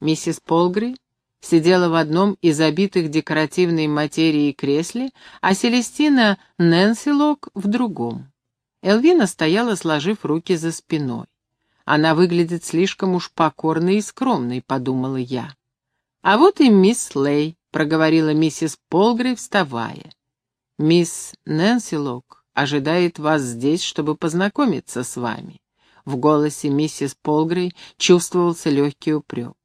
Миссис Полгри сидела в одном из обитых декоративной материей кресле, а Селестина Нэнсилок в другом. Элвина стояла, сложив руки за спиной. Она выглядит слишком уж покорной и скромной, подумала я. А вот и мисс Лей, проговорила миссис Полгрей, вставая. Мисс Нэнси Лок ожидает вас здесь, чтобы познакомиться с вами. В голосе миссис Полгрей чувствовался легкий упрек.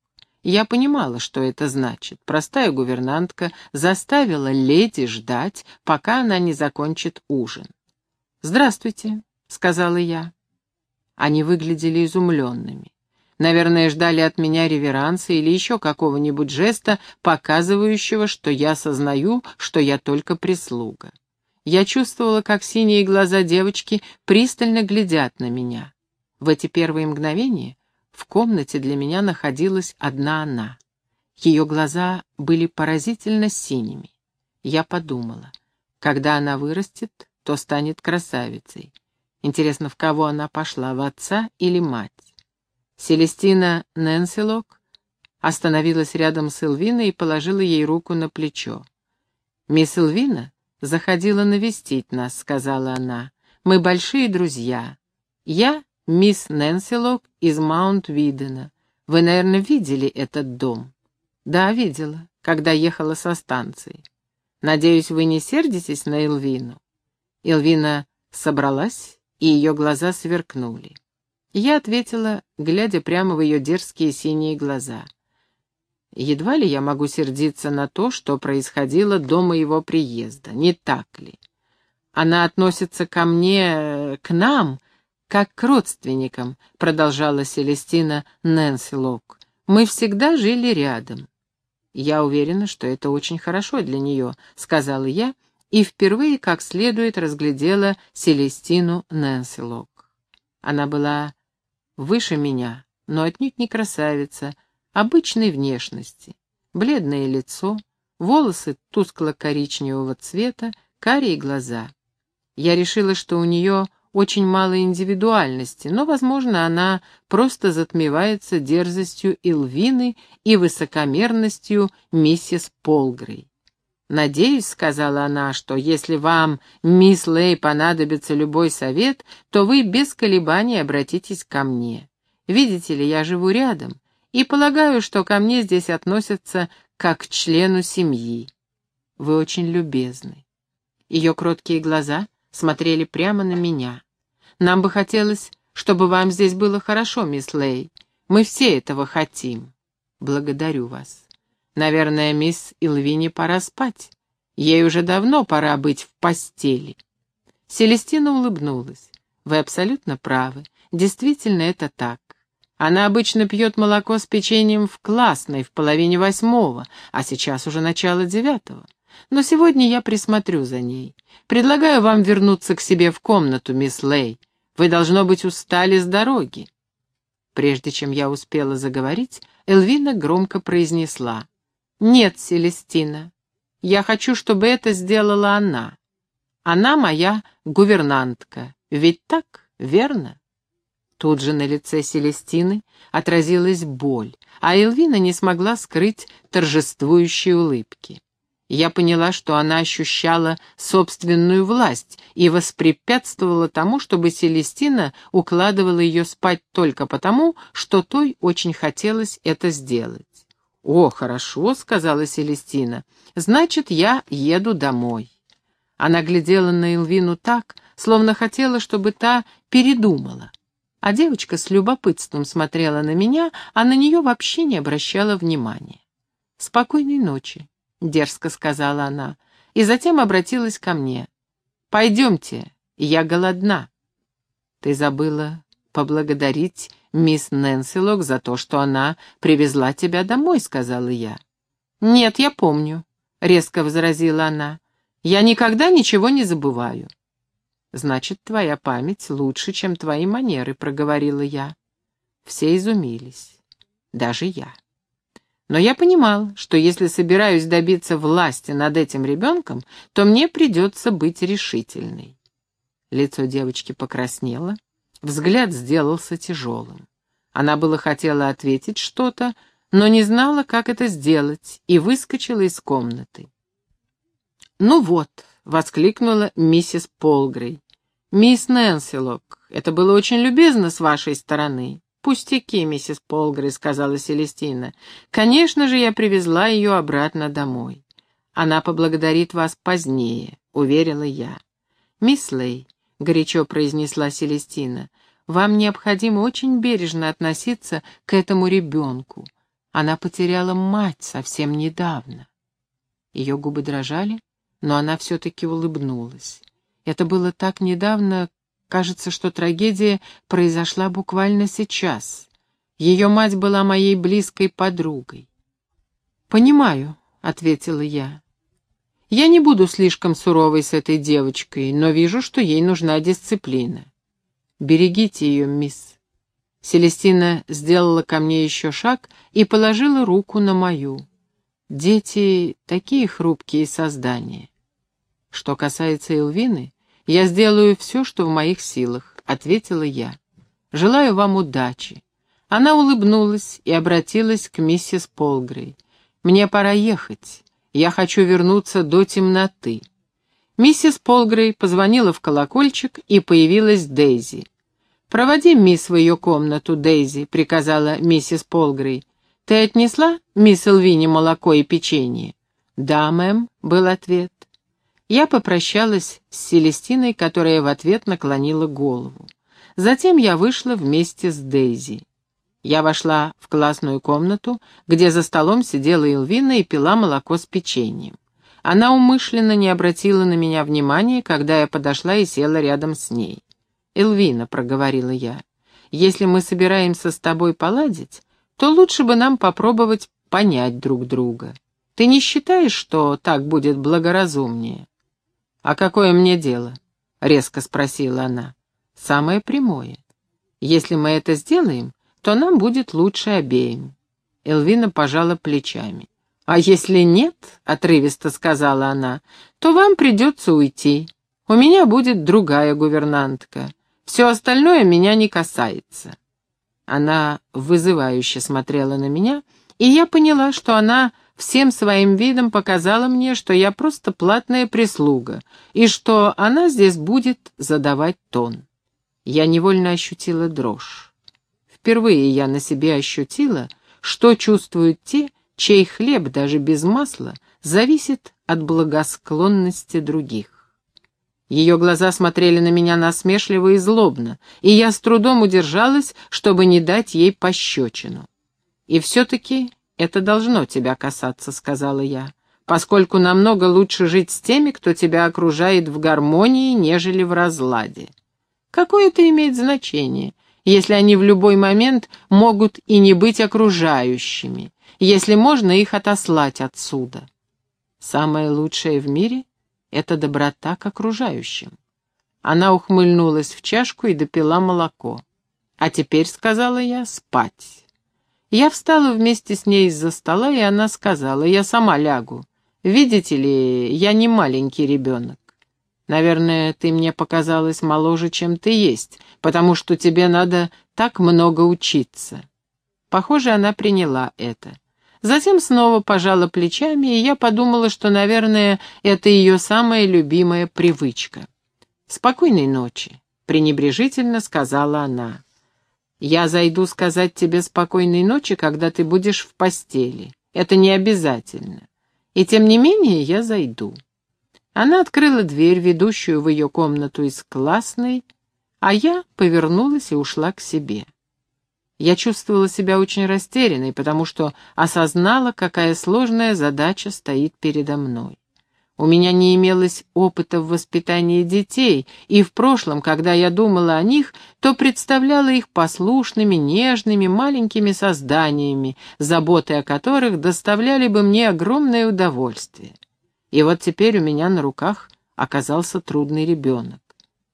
Я понимала, что это значит. Простая гувернантка заставила леди ждать, пока она не закончит ужин. «Здравствуйте», — сказала я. Они выглядели изумленными. Наверное, ждали от меня реверанса или еще какого-нибудь жеста, показывающего, что я сознаю, что я только прислуга. Я чувствовала, как синие глаза девочки пристально глядят на меня. В эти первые мгновения в комнате для меня находилась одна она. Ее глаза были поразительно синими. Я подумала, когда она вырастет, то станет красавицей. Интересно, в кого она пошла, в отца или мать? Селестина Нэнсилок остановилась рядом с Элвиной и положила ей руку на плечо. «Мисс Элвина заходила навестить нас», — сказала она. «Мы большие друзья. Я мисс Нэнсилок из Маунт-Видена. Вы, наверное, видели этот дом?» «Да, видела, когда ехала со станции. Надеюсь, вы не сердитесь на Элвину?» Элвина собралась, и ее глаза сверкнули. Я ответила, глядя прямо в ее дерзкие синие глаза. Едва ли я могу сердиться на то, что происходило до моего приезда, не так ли? Она относится ко мне, к нам, как к родственникам, продолжала Селестина Нэнси Лок. Мы всегда жили рядом. Я уверена, что это очень хорошо для нее, сказала я, и впервые как следует разглядела Селестину Нэнси Лок. Она была выше меня, но отнюдь не красавица, обычной внешности. Бледное лицо, волосы тускло-коричневого цвета, карие глаза. Я решила, что у нее очень мало индивидуальности, но, возможно, она просто затмевается дерзостью Илвины и высокомерностью миссис Полгрей. «Надеюсь», — сказала она, — «что если вам, мисс Лей, понадобится любой совет, то вы без колебаний обратитесь ко мне. Видите ли, я живу рядом, и полагаю, что ко мне здесь относятся как к члену семьи. Вы очень любезны». Ее кроткие глаза смотрели прямо на меня. «Нам бы хотелось, чтобы вам здесь было хорошо, мисс Лей. Мы все этого хотим. Благодарю вас». Наверное, мисс Илвини пора спать. Ей уже давно пора быть в постели. Селестина улыбнулась. Вы абсолютно правы. Действительно, это так. Она обычно пьет молоко с печеньем в классной в половине восьмого, а сейчас уже начало девятого. Но сегодня я присмотрю за ней. Предлагаю вам вернуться к себе в комнату, мисс Лей. Вы, должно быть, устали с дороги. Прежде чем я успела заговорить, Элвина громко произнесла. «Нет, Селестина, я хочу, чтобы это сделала она. Она моя гувернантка, ведь так, верно?» Тут же на лице Селестины отразилась боль, а Элвина не смогла скрыть торжествующие улыбки. Я поняла, что она ощущала собственную власть и воспрепятствовала тому, чтобы Селестина укладывала ее спать только потому, что той очень хотелось это сделать. «О, хорошо», — сказала Селестина, — «значит, я еду домой». Она глядела на Элвину так, словно хотела, чтобы та передумала. А девочка с любопытством смотрела на меня, а на нее вообще не обращала внимания. «Спокойной ночи», — дерзко сказала она, и затем обратилась ко мне. «Пойдемте, я голодна». «Ты забыла поблагодарить мисс Нэнси Лок за то, что она привезла тебя домой», — сказала я. «Нет, я помню», — резко возразила она. «Я никогда ничего не забываю». «Значит, твоя память лучше, чем твои манеры», — проговорила я. Все изумились, даже я. Но я понимал, что если собираюсь добиться власти над этим ребенком, то мне придется быть решительной. Лицо девочки покраснело, Взгляд сделался тяжелым. Она было хотела ответить что-то, но не знала, как это сделать, и выскочила из комнаты. «Ну вот», — воскликнула миссис Полгрей. «Мисс Нэнсилок, это было очень любезно с вашей стороны». «Пустяки, миссис Полгрей», — сказала Селестина. «Конечно же, я привезла ее обратно домой. Она поблагодарит вас позднее», — уверила я. «Мисс Лей», — горячо произнесла Селестина, — «вам необходимо очень бережно относиться к этому ребенку. Она потеряла мать совсем недавно». Ее губы дрожали, но она все-таки улыбнулась. Это было так недавно, кажется, что трагедия произошла буквально сейчас. Ее мать была моей близкой подругой. «Понимаю», — ответила я. «Я не буду слишком суровой с этой девочкой, но вижу, что ей нужна дисциплина. Берегите ее, мисс». Селестина сделала ко мне еще шаг и положила руку на мою. Дети — такие хрупкие создания. Что касается Элвины, я сделаю все, что в моих силах, — ответила я. Желаю вам удачи. Она улыбнулась и обратилась к миссис Полгрей. Мне пора ехать. Я хочу вернуться до темноты. Миссис Полгрей позвонила в колокольчик, и появилась Дейзи. «Проводи мисс в ее комнату, Дейзи», — приказала миссис Полгрей. «Ты отнесла мисс Элвине молоко и печенье?» «Да, мэм», — был ответ. Я попрощалась с Селестиной, которая в ответ наклонила голову. Затем я вышла вместе с Дейзи. Я вошла в классную комнату, где за столом сидела Илвина и пила молоко с печеньем. Она умышленно не обратила на меня внимания, когда я подошла и села рядом с ней. «Элвина», — проговорила я, — «если мы собираемся с тобой поладить, то лучше бы нам попробовать понять друг друга. Ты не считаешь, что так будет благоразумнее?» «А какое мне дело?» — резко спросила она. «Самое прямое. Если мы это сделаем, то нам будет лучше обеим». Элвина пожала плечами. «А если нет, — отрывисто сказала она, — то вам придется уйти. У меня будет другая гувернантка. Все остальное меня не касается». Она вызывающе смотрела на меня, и я поняла, что она всем своим видом показала мне, что я просто платная прислуга, и что она здесь будет задавать тон. Я невольно ощутила дрожь. Впервые я на себе ощутила, что чувствуют те, чей хлеб даже без масла зависит от благосклонности других. Ее глаза смотрели на меня насмешливо и злобно, и я с трудом удержалась, чтобы не дать ей пощечину. И все-таки «Это должно тебя касаться», — сказала я, «поскольку намного лучше жить с теми, кто тебя окружает в гармонии, нежели в разладе. Какое это имеет значение, если они в любой момент могут и не быть окружающими, если можно их отослать отсюда? Самое лучшее в мире — это доброта к окружающим». Она ухмыльнулась в чашку и допила молоко. «А теперь, — сказала я, — спать». Я встала вместе с ней из-за стола, и она сказала, я сама лягу. Видите ли, я не маленький ребенок. Наверное, ты мне показалась моложе, чем ты есть, потому что тебе надо так много учиться. Похоже, она приняла это. Затем снова пожала плечами, и я подумала, что, наверное, это ее самая любимая привычка. «Спокойной ночи», — пренебрежительно сказала она. Я зайду сказать тебе спокойной ночи, когда ты будешь в постели. Это не обязательно. И тем не менее я зайду. Она открыла дверь, ведущую в ее комнату из классной, а я повернулась и ушла к себе. Я чувствовала себя очень растерянной, потому что осознала, какая сложная задача стоит передо мной. У меня не имелось опыта в воспитании детей, и в прошлом, когда я думала о них, то представляла их послушными, нежными, маленькими созданиями, заботы о которых доставляли бы мне огромное удовольствие. И вот теперь у меня на руках оказался трудный ребенок.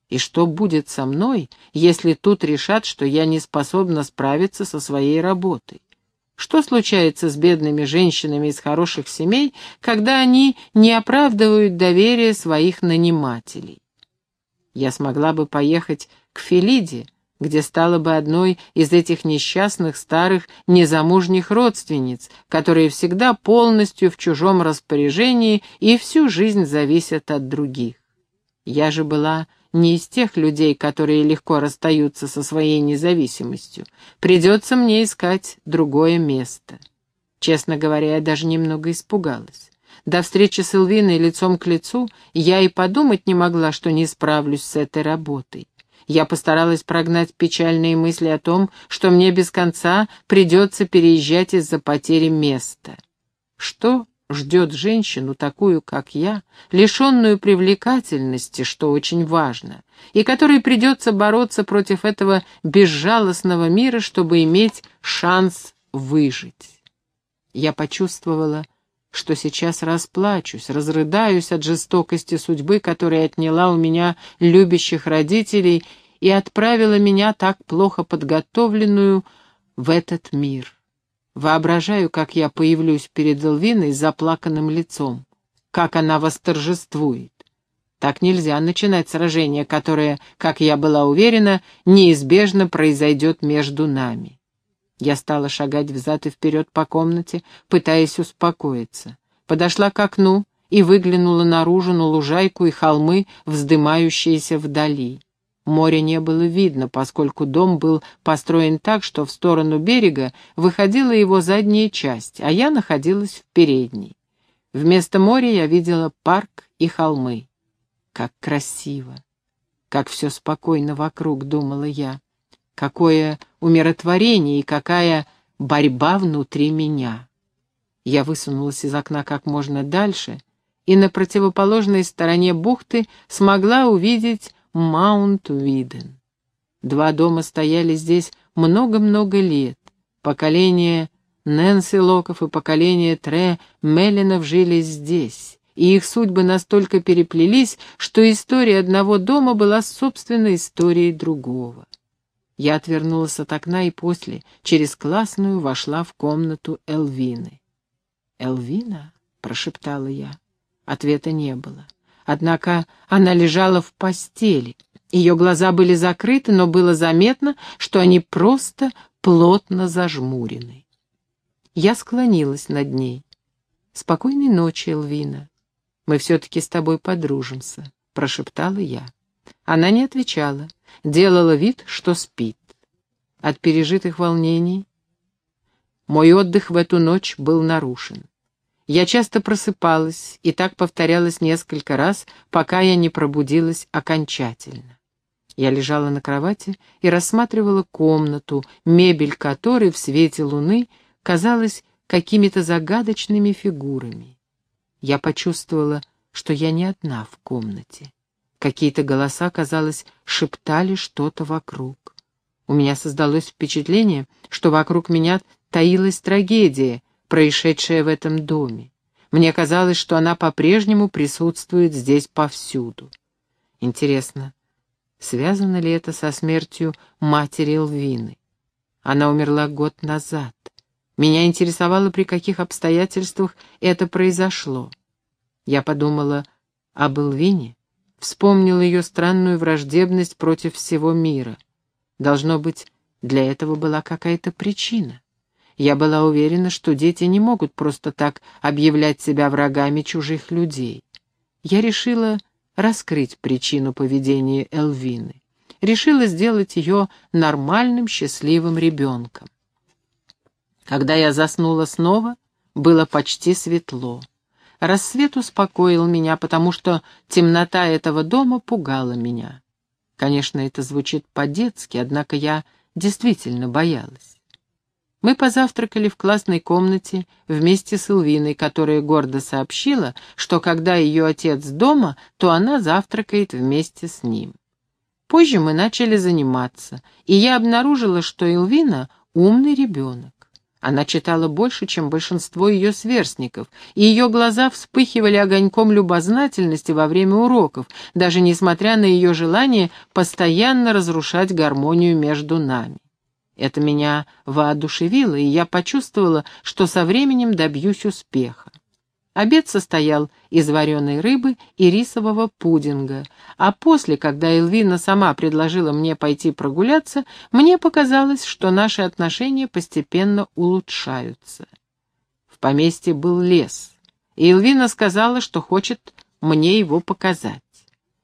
И что будет со мной, если тут решат, что я не способна справиться со своей работой? Что случается с бедными женщинами из хороших семей, когда они не оправдывают доверие своих нанимателей? Я смогла бы поехать к Фелиде, где стала бы одной из этих несчастных старых незамужних родственниц, которые всегда полностью в чужом распоряжении и всю жизнь зависят от других. Я же была не из тех людей, которые легко расстаются со своей независимостью. Придется мне искать другое место. Честно говоря, я даже немного испугалась. До встречи с Элвиной лицом к лицу я и подумать не могла, что не справлюсь с этой работой. Я постаралась прогнать печальные мысли о том, что мне без конца придется переезжать из-за потери места. Что ждет женщину, такую, как я, лишенную привлекательности, что очень важно, и которой придется бороться против этого безжалостного мира, чтобы иметь шанс выжить? Я почувствовала, что сейчас расплачусь, разрыдаюсь от жестокости судьбы, которая отняла у меня любящих родителей и отправила меня так плохо подготовленную в этот мир. Воображаю, как я появлюсь перед Элвиной с заплаканным лицом, как она восторжествует. Так нельзя начинать сражение, которое, как я была уверена, неизбежно произойдет между нами. Я стала шагать взад и вперед по комнате, пытаясь успокоиться. Подошла к окну и выглянула наружу на лужайку и холмы, вздымающиеся вдали. Моря не было видно, поскольку дом был построен так, что в сторону берега выходила его задняя часть, а я находилась в передней. Вместо моря я видела парк и холмы. Как красиво! Как все спокойно вокруг, думала я. Какое умиротворение и какая борьба внутри меня. Я высунулась из окна как можно дальше и на противоположной стороне бухты смогла увидеть Маунт-Виден. Два дома стояли здесь много-много лет. Поколение Нэнси Локов и поколение Тре Меллинов жили здесь, и их судьбы настолько переплелись, что история одного дома была собственной историей другого. Я отвернулась от окна и после, через классную, вошла в комнату Элвины. «Элвина?» — прошептала я. Ответа не было. Однако она лежала в постели. Ее глаза были закрыты, но было заметно, что они просто плотно зажмурены. Я склонилась над ней. «Спокойной ночи, Элвина. Мы все-таки с тобой подружимся», — прошептала я. Она не отвечала, делала вид, что спит. От пережитых волнений мой отдых в эту ночь был нарушен. Я часто просыпалась, и так повторялось несколько раз, пока я не пробудилась окончательно. Я лежала на кровати и рассматривала комнату, мебель которой в свете луны казалась какими-то загадочными фигурами. Я почувствовала, что я не одна в комнате. Какие-то голоса, казалось, шептали что-то вокруг. У меня создалось впечатление, что вокруг меня таилась трагедия, происшедшая в этом доме. Мне казалось, что она по-прежнему присутствует здесь повсюду. Интересно, связано ли это со смертью матери Элвины? Она умерла год назад. Меня интересовало, при каких обстоятельствах это произошло. Я подумала об Элвине, вспомнил ее странную враждебность против всего мира. Должно быть, для этого была какая-то причина. Я была уверена, что дети не могут просто так объявлять себя врагами чужих людей. Я решила раскрыть причину поведения Элвины. Решила сделать ее нормальным, счастливым ребенком. Когда я заснула снова, было почти светло. Рассвет успокоил меня, потому что темнота этого дома пугала меня. Конечно, это звучит по-детски, однако я действительно боялась. Мы позавтракали в классной комнате вместе с Илвиной, которая гордо сообщила, что когда ее отец дома, то она завтракает вместе с ним. Позже мы начали заниматься, и я обнаружила, что Илвина — умный ребенок. Она читала больше, чем большинство ее сверстников, и ее глаза вспыхивали огоньком любознательности во время уроков, даже несмотря на ее желание постоянно разрушать гармонию между нами. Это меня воодушевило, и я почувствовала, что со временем добьюсь успеха. Обед состоял из вареной рыбы и рисового пудинга, а после, когда Элвина сама предложила мне пойти прогуляться, мне показалось, что наши отношения постепенно улучшаются. В поместье был лес, и Элвина сказала, что хочет мне его показать.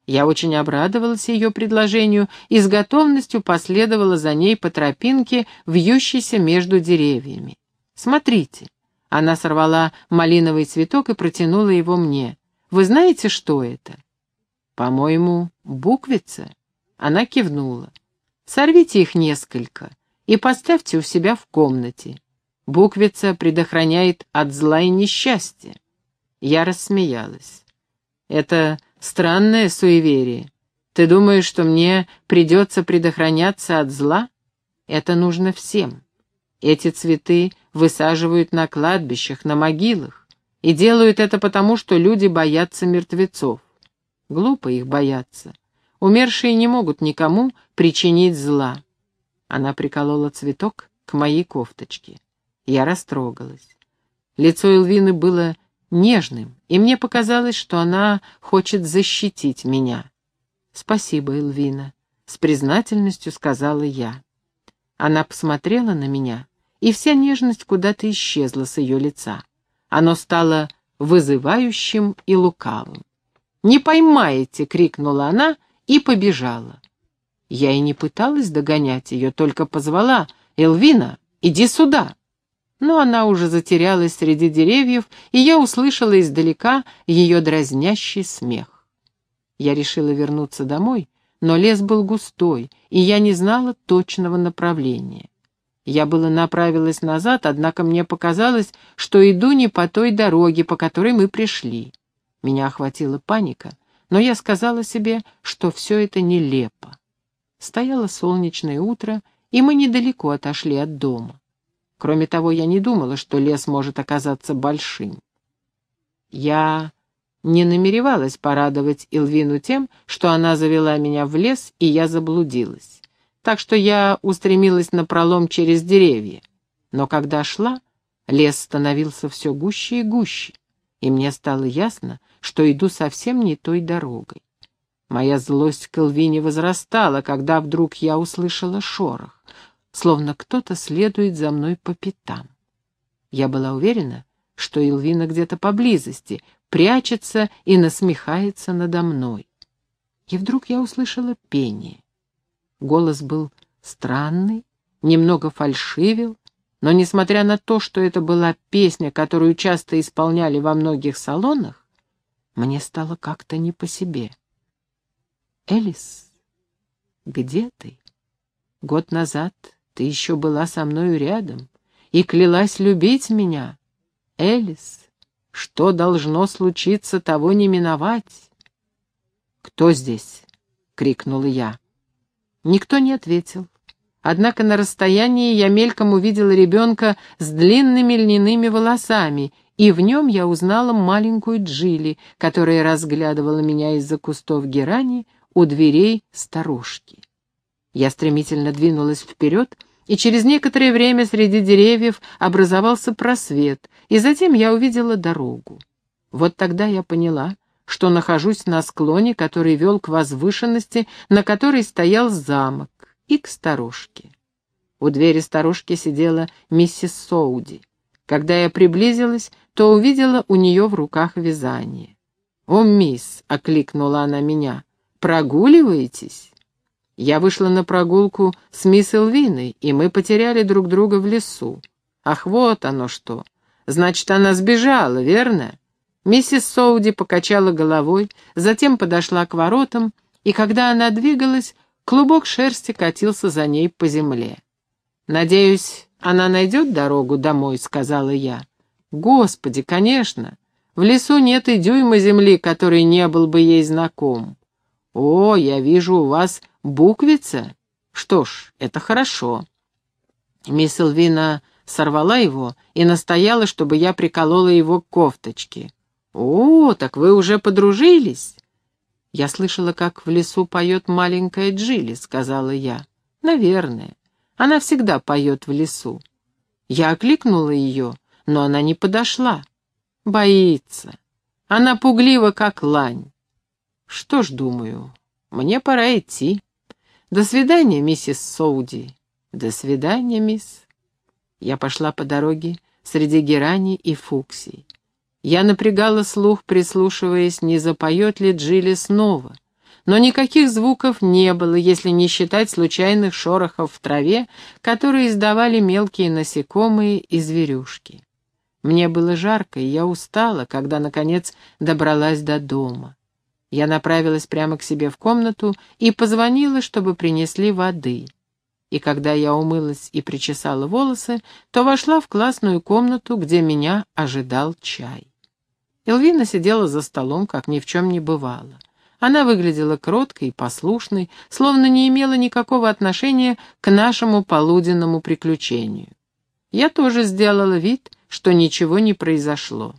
Я очень обрадовалась ее предложению и с готовностью последовала за ней по тропинке, вьющейся между деревьями. «Смотрите». Она сорвала малиновый цветок и протянула его мне. «Вы знаете, что это?» «По-моему, буквица». Она кивнула. «Сорвите их несколько и поставьте у себя в комнате. Буквица предохраняет от зла и несчастья». Я рассмеялась. «Это Странное суеверие. Ты думаешь, что мне придется предохраняться от зла? Это нужно всем. Эти цветы высаживают на кладбищах, на могилах. И делают это потому, что люди боятся мертвецов. Глупо их бояться. Умершие не могут никому причинить зла. Она приколола цветок к моей кофточке. Я растрогалась. Лицо Элвины было нежным, и мне показалось, что она хочет защитить меня. «Спасибо, Элвина», — с признательностью сказала я. Она посмотрела на меня, и вся нежность куда-то исчезла с ее лица. Оно стало вызывающим и лукавым. «Не поймаете!» — крикнула она и побежала. Я и не пыталась догонять ее, только позвала «Элвина, иди сюда!» Но она уже затерялась среди деревьев, и я услышала издалека ее дразнящий смех. Я решила вернуться домой, но лес был густой, и я не знала точного направления. Я было направилась назад, однако мне показалось, что иду не по той дороге, по которой мы пришли. Меня охватила паника, но я сказала себе, что все это нелепо. Стояло солнечное утро, и мы недалеко отошли от дома. Кроме того, я не думала, что лес может оказаться большим. Я не намеревалась порадовать Илвину тем, что она завела меня в лес, и я заблудилась. Так что я устремилась на пролом через деревья. Но когда шла, лес становился все гуще и гуще, и мне стало ясно, что иду совсем не той дорогой. Моя злость к Элвине возрастала, когда вдруг я услышала шорох словно кто-то следует за мной по пятам. Я была уверена, что Илвина где-то поблизости, прячется и насмехается надо мной. И вдруг я услышала пение. Голос был странный, немного фальшивил, но, несмотря на то, что это была песня, которую часто исполняли во многих салонах, мне стало как-то не по себе. «Элис, где ты? Год назад ты еще была со мною рядом и клялась любить меня. Элис, что должно случиться, того не миновать. «Кто здесь?» — крикнула я. Никто не ответил. Однако на расстоянии я мельком увидела ребенка с длинными льняными волосами, и в нем я узнала маленькую Джилли, которая разглядывала меня из-за кустов герани у дверей сторожки. Я стремительно двинулась вперед, и через некоторое время среди деревьев образовался просвет, и затем я увидела дорогу. Вот тогда я поняла, что нахожусь на склоне, который вел к возвышенности, на которой стоял замок, и к сторожке. У двери сторожки сидела миссис Соуди. Когда я приблизилась, то увидела у нее в руках вязание. «О, мисс!» — окликнула она меня. «Прогуливаетесь?» Я вышла на прогулку с мисс Элвиной, и мы потеряли друг друга в лесу. Ах, вот оно что! Значит, она сбежала, верно? Миссис Соуди покачала головой, затем подошла к воротам, и когда она двигалась, клубок шерсти катился за ней по земле. «Надеюсь, она найдет дорогу домой», — сказала я. «Господи, конечно! В лесу нет и дюйма земли, который не был бы ей знаком. О, я вижу у вас Буквица? Что ж, это хорошо. Мисс Элвина сорвала его и настояла, чтобы я приколола его к кофточке. «О, так вы уже подружились?» «Я слышала, как в лесу поет маленькая Джилли», — сказала я. «Наверное. Она всегда поет в лесу». Я окликнула ее, но она не подошла. Боится. Она пуглива, как лань. Что ж, думаю, мне пора идти. До свидания, миссис Соуди. До свидания, мисс. Я пошла по дороге среди герани и фуксий. Я напрягала слух, прислушиваясь, не запоет ли Джилли снова. Но никаких звуков не было, если не считать случайных шорохов в траве, которые издавали мелкие насекомые и зверюшки. Мне было жарко, и я устала, когда, наконец, добралась до дома. Я направилась прямо к себе в комнату и позвонила, чтобы принесли воды. И когда я умылась и причесала волосы, то вошла в классную комнату, где меня ожидал чай. Элвина сидела за столом, как ни в чем не бывало. Она выглядела кроткой и послушной, словно не имела никакого отношения к нашему полуденному приключению. Я тоже сделала вид, что ничего не произошло.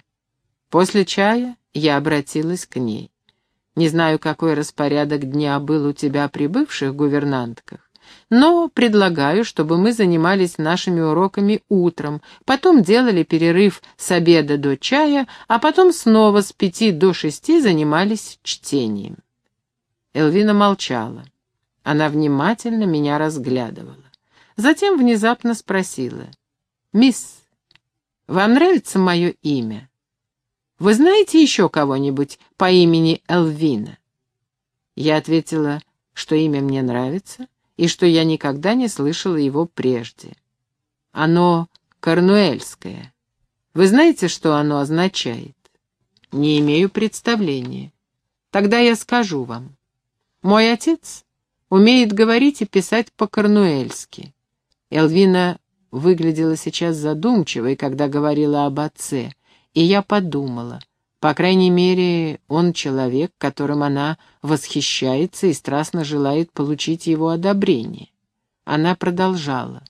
После чая я обратилась к ней. Не знаю, какой распорядок дня был у тебя при бывших гувернантках, но предлагаю, чтобы мы занимались нашими уроками утром, потом делали перерыв с обеда до чая, а потом снова с пяти до шести занимались чтением. Элвина молчала. Она внимательно меня разглядывала. Затем внезапно спросила. «Мисс, вам нравится мое имя? Вы знаете еще кого-нибудь по имени Элвина?» Я ответила, что имя мне нравится, и что я никогда не слышала его прежде. Оно корнуэльское. Вы знаете, что оно означает? Не имею представления. Тогда я скажу вам. Мой отец умеет говорить и писать по-корнуэльски. Элвина выглядела сейчас задумчивой, когда говорила об отце, и я подумала, по крайней мере, он человек, которым она восхищается и страстно желает получить его одобрение. Она продолжала.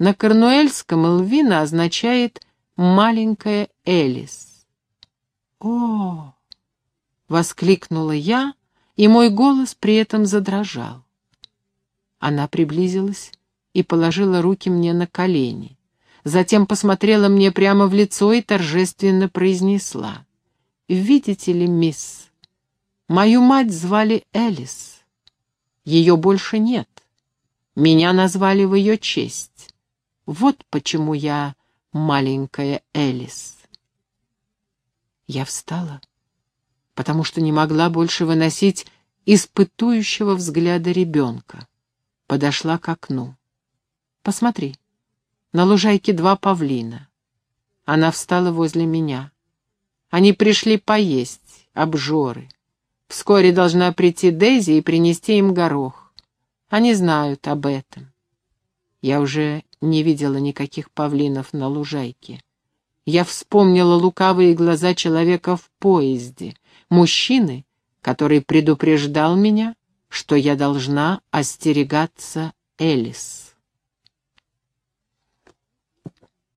На корнуэльском Элвина означает «маленькая Элис». «О!» — воскликнула я, и мой голос при этом задрожал. Она приблизилась и положила руки мне на колени. Затем посмотрела мне прямо в лицо и торжественно произнесла. «Видите ли, мисс, мою мать звали Элис. Ее больше нет. Меня назвали в ее честь. Вот почему я маленькая Элис». Я встала, потому что не могла больше выносить испытующего взгляда ребенка. Подошла к окну. «Посмотри, на лужайке два павлина». Она встала возле меня. Они пришли поесть, обжоры. Вскоре должна прийти Дейзи и принести им горох. Они знают об этом. Я уже не видела никаких павлинов на лужайке. Я вспомнила лукавые глаза человека в поезде, мужчины, который предупреждал меня, что я должна остерегаться Элис.